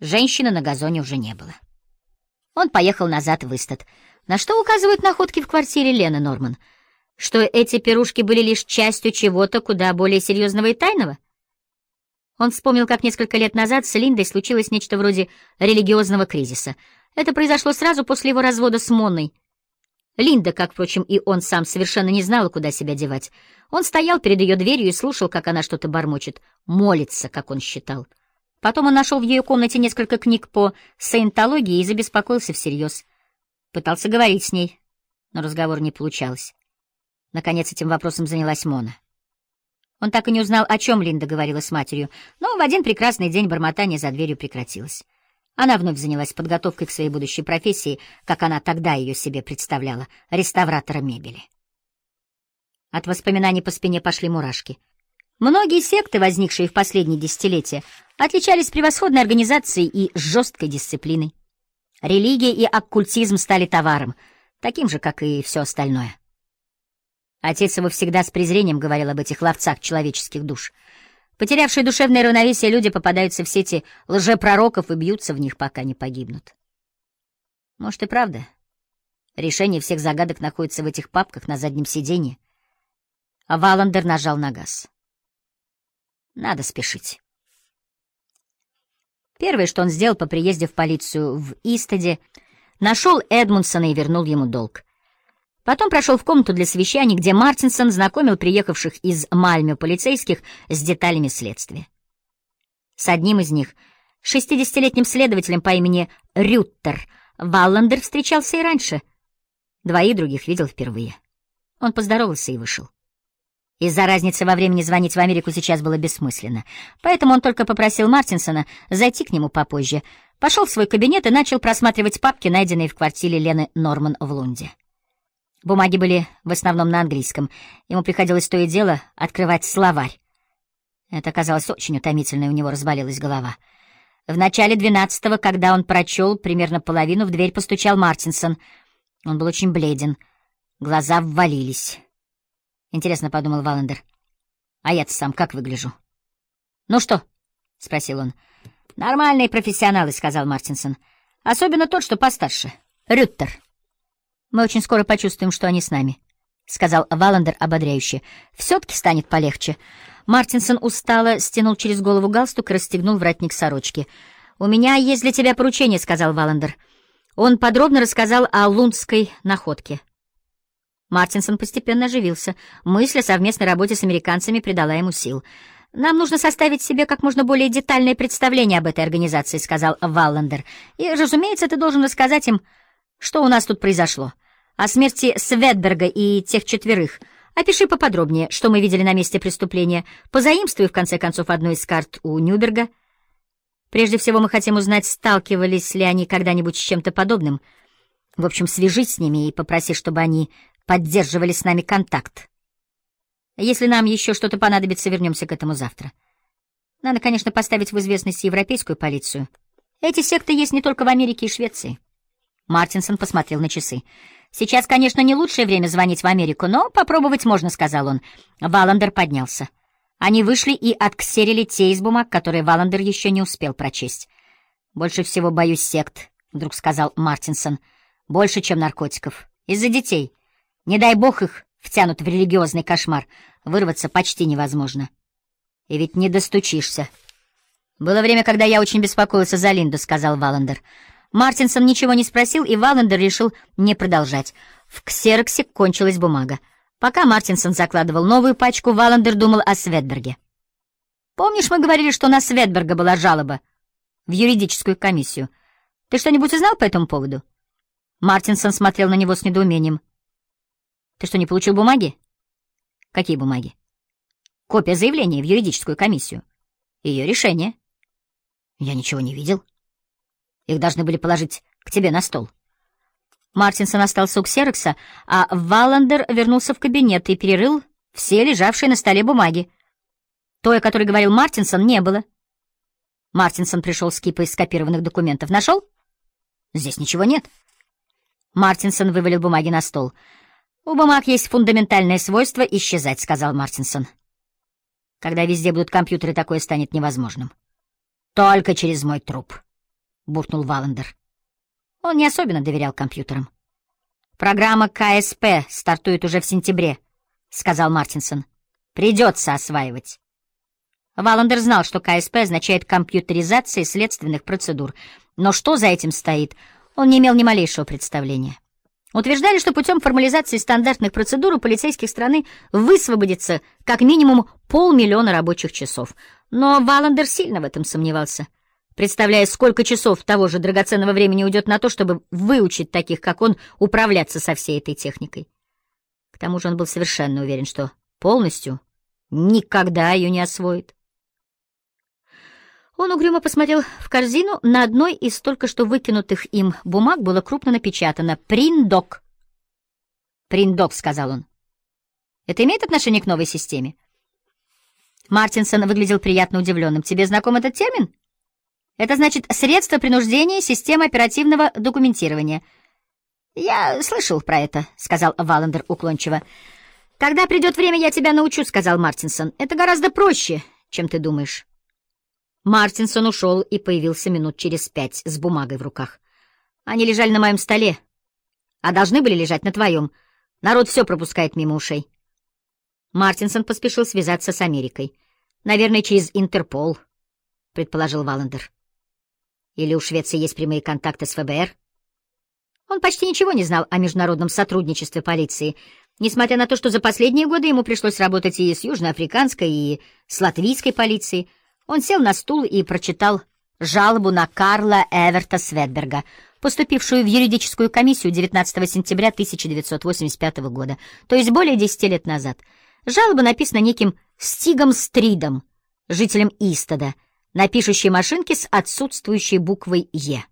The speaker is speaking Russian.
Женщины на газоне уже не было. Он поехал назад в Истат. На что указывают находки в квартире Лены Норман? Что эти пирушки были лишь частью чего-то куда более серьезного и тайного? Он вспомнил, как несколько лет назад с Линдой случилось нечто вроде религиозного кризиса. Это произошло сразу после его развода с Монной. Линда, как, впрочем, и он сам совершенно не знала, куда себя девать. Он стоял перед ее дверью и слушал, как она что-то бормочет. Молится, как он считал. Потом он нашел в ее комнате несколько книг по саентологии и забеспокоился всерьез. Пытался говорить с ней, но разговор не получалось. Наконец этим вопросом занялась Мона. Он так и не узнал, о чем Линда говорила с матерью, но в один прекрасный день бормотание за дверью прекратилось. Она вновь занялась подготовкой к своей будущей профессии, как она тогда ее себе представляла — реставратора мебели. От воспоминаний по спине пошли мурашки. Многие секты, возникшие в последние десятилетия, отличались превосходной организацией и жесткой дисциплиной. Религия и оккультизм стали товаром, таким же, как и все остальное. Отец его всегда с презрением говорил об этих ловцах человеческих душ. Потерявшие душевное равновесие люди попадаются в сети лжепророков и бьются в них, пока не погибнут. Может и правда. Решение всех загадок находится в этих папках на заднем сиденье. Валандер нажал на газ. Надо спешить. Первое, что он сделал по приезде в полицию в Истеде, нашел Эдмундсона и вернул ему долг. Потом прошел в комнату для совещаний, где Мартинсон знакомил приехавших из Мальмё полицейских с деталями следствия. С одним из них, шестидесятилетним следователем по имени Рюттер, Валландер встречался и раньше. Двоих других видел впервые. Он поздоровался и вышел. Из-за разницы во времени звонить в Америку сейчас было бессмысленно, поэтому он только попросил Мартинсона зайти к нему попозже, пошел в свой кабинет и начал просматривать папки, найденные в квартире Лены Норман в Лунде. Бумаги были в основном на английском. Ему приходилось то и дело открывать словарь. Это оказалось очень утомительно, и у него разболелась голова. В начале двенадцатого, когда он прочел примерно половину, в дверь постучал Мартинсон. Он был очень бледен. Глаза ввалились. Интересно, — подумал Валандер. А я-то сам как выгляжу? Ну что? — спросил он. Нормальные профессионалы, — сказал Мартинсон. Особенно тот, что постарше. Рюттер. Мы очень скоро почувствуем, что они с нами, — сказал Валандер ободряюще. Все-таки станет полегче. Мартинсон устало стянул через голову галстук и расстегнул воротник сорочки. «У меня есть для тебя поручение», — сказал Валандер. Он подробно рассказал о лундской находке. Мартинсон постепенно оживился. Мысль о совместной работе с американцами придала ему сил. «Нам нужно составить себе как можно более детальное представление об этой организации», — сказал Валландер. «И, разумеется, ты должен рассказать им, что у нас тут произошло. О смерти Светберга и тех четверых. Опиши поподробнее, что мы видели на месте преступления. Позаимствуй, в конце концов, одну из карт у Нюберга. Прежде всего, мы хотим узнать, сталкивались ли они когда-нибудь с чем-то подобным. В общем, свяжись с ними и попроси, чтобы они поддерживали с нами контакт. Если нам еще что-то понадобится, вернемся к этому завтра. Надо, конечно, поставить в известность европейскую полицию. Эти секты есть не только в Америке и Швеции. Мартинсон посмотрел на часы. «Сейчас, конечно, не лучшее время звонить в Америку, но попробовать можно», — сказал он. Валандер поднялся. Они вышли и отксерили те из бумаг, которые Валандер еще не успел прочесть. «Больше всего боюсь сект», — вдруг сказал Мартинсон. «Больше, чем наркотиков. Из-за детей. Не дай бог их втянут в религиозный кошмар. Вырваться почти невозможно. И ведь не достучишься». «Было время, когда я очень беспокоился за Линду», — сказал Валандер. Мартинсон ничего не спросил, и Валандер решил не продолжать. В ксероксе кончилась бумага. Пока Мартинсон закладывал новую пачку, Валандер думал о Светберге. «Помнишь, мы говорили, что на Светберга была жалоба в юридическую комиссию? Ты что-нибудь узнал по этому поводу?» Мартинсон смотрел на него с недоумением. «Ты что, не получил бумаги?» «Какие бумаги?» «Копия заявления в юридическую комиссию. Ее решение». «Я ничего не видел». Их должны были положить к тебе на стол. Мартинсон остался у ксерокса, а Валандер вернулся в кабинет и перерыл все лежавшие на столе бумаги. Той, о которой говорил Мартинсон, не было. Мартинсон пришел с кипой скопированных документов. Нашел? Здесь ничего нет. Мартинсон вывалил бумаги на стол. «У бумаг есть фундаментальное свойство исчезать», — сказал Мартинсон. «Когда везде будут компьютеры, такое станет невозможным. Только через мой труп». — буркнул Валандер. Он не особенно доверял компьютерам. «Программа КСП стартует уже в сентябре», — сказал Мартинсон. «Придется осваивать». Валандер знал, что КСП означает компьютеризация следственных процедур, но что за этим стоит, он не имел ни малейшего представления. Утверждали, что путем формализации стандартных процедур у полицейских страны высвободится как минимум полмиллиона рабочих часов. Но Валандер сильно в этом сомневался, представляя, сколько часов того же драгоценного времени уйдет на то, чтобы выучить таких, как он, управляться со всей этой техникой. К тому же он был совершенно уверен, что полностью никогда ее не освоит. Он угрюмо посмотрел в корзину. На одной из только что выкинутых им бумаг было крупно напечатано «Приндок». «Приндок», — сказал он. «Это имеет отношение к новой системе?» Мартинсон выглядел приятно удивленным. «Тебе знаком этот термин?» «Это значит средство принуждения системы оперативного документирования». «Я слышал про это», — сказал Валандер уклончиво. «Когда придет время, я тебя научу», — сказал Мартинсон. «Это гораздо проще, чем ты думаешь». Мартинсон ушел и появился минут через пять с бумагой в руках. Они лежали на моем столе, а должны были лежать на твоем. Народ все пропускает мимо ушей. Мартинсон поспешил связаться с Америкой. Наверное, через Интерпол, предположил Валандер. Или у Швеции есть прямые контакты с ФБР? Он почти ничего не знал о международном сотрудничестве полиции, несмотря на то, что за последние годы ему пришлось работать и с южноафриканской, и с латвийской полицией. Он сел на стул и прочитал жалобу на Карла Эверта Светберга, поступившую в юридическую комиссию 19 сентября 1985 года, то есть более 10 лет назад. Жалоба написана неким Стигом Стридом, жителем Истода, на пишущей машинке с отсутствующей буквой «Е».